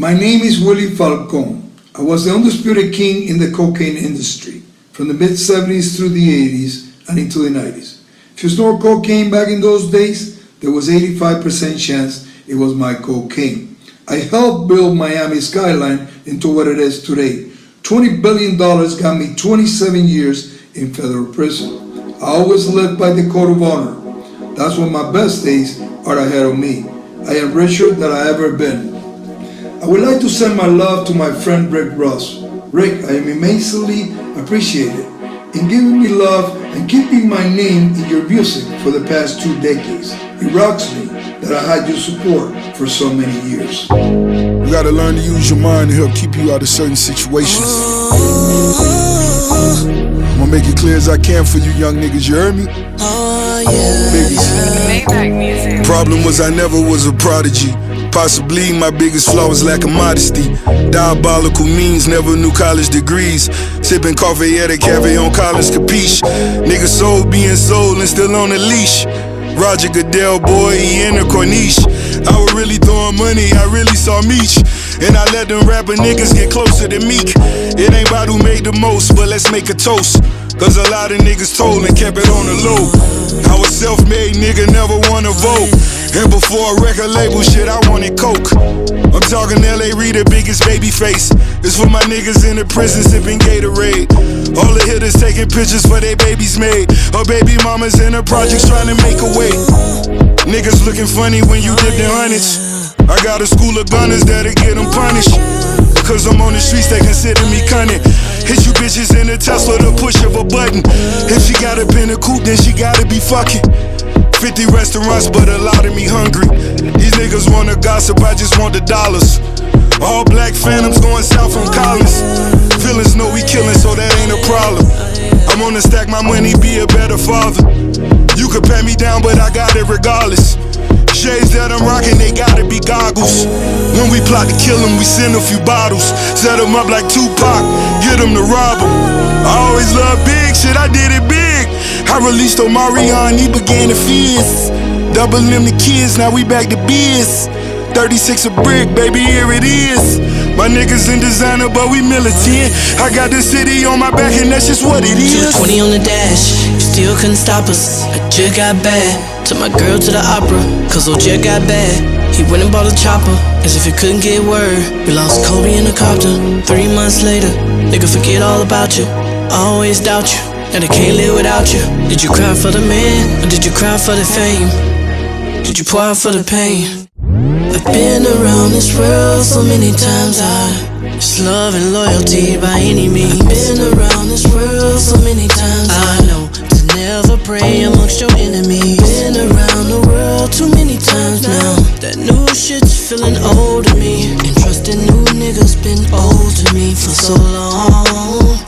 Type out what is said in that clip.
My name is Willie Falcon. I was the undisputed king in the cocaine industry from the mid 70s through the 80s and into the 90s. If you snort cocaine back in those days, there was 85% chance it was my cocaine. I helped build Miami skyline into what it is today. $20 billion got me 27 years in federal prison. I always lived by the code of honor. That's when my best days are ahead of me. I am richer than I ever been. I would like to send my love to my friend Rick Ross. Rick, I am immensely appreciated in giving me love and keeping my name in your music for the past two decades. It rocks me that I had your support for so many years. You gotta learn to use your mind to help keep you out of certain situations. I'm gonna make it clear as I can for you young niggas, you heard me? Oh, Biggest. Maybach music. Problem was I never was a prodigy. Possibly my biggest flaw is lack of modesty. Diabolical means, never knew college degrees. Sipping coffee at a cafe on Collins Capiche. Nigga soul being sold and still on the leash. Roger Goodell, boy, he in a corniche. I was really throwing money, I really saw Meech. And I let them rapper niggas get closer to Meek. It ain't about who made the most, but let's make a toast. Cause a lot of niggas told and kept it on the low. I was self made, nigga, never wanna vote. And before a record label shit, I coke. I'm talking LA Reader, biggest Babyface. It's for my niggas in the prison sipping Gatorade. All the hitters taking pictures for their babies made. Her baby mamas in the projects trying to make a way. Niggas looking funny when you dip their hundreds. I got a school of gunners that'll get them punished. Cause I'm on the streets, they consider me cunning. Hit you bitches in a Tesla, the push of a button. If she got up in a coupe, then she gotta be fucking. 50 restaurants, but a lot of me hungry. These niggas wanna gossip, I just want the dollars. All black phantoms going south from Collins. Feelings know we killing, so that ain't a problem. I'm gonna stack my money, be a better father. You could pat me down, but I got it regardless. Shades that I'm rocking, they gotta be goggles. When we plot to kill them, we send a few bottles. Set them up like Tupac, get them to rob them. I always love big shit, I did it big. I released Omarion, he began to fizz. Doubling them the kids, now we back to biz. 36 a brick, baby, here it is. My niggas in designer, but we militant. I got the city on my back, and that's just what it is. 220 on the dash, you still couldn't stop us. I just got bad. Took my girl to the opera, cause OJ got bad. He went and bought a chopper, as if he couldn't get word. We lost Kobe in a copter. Three months later, nigga forget all about you. I always doubt you, and I can't live without you. Did you cry for the man, or did you cry for the fame? Did you pour out for the pain? I've been around this world so many times. I just love and loyalty by any means. I've been around this world so many times. I know to never pray amongst your enemies. Been around the world too many times now. That new shit's feeling old to me. And trusting new niggas been old to me for so long.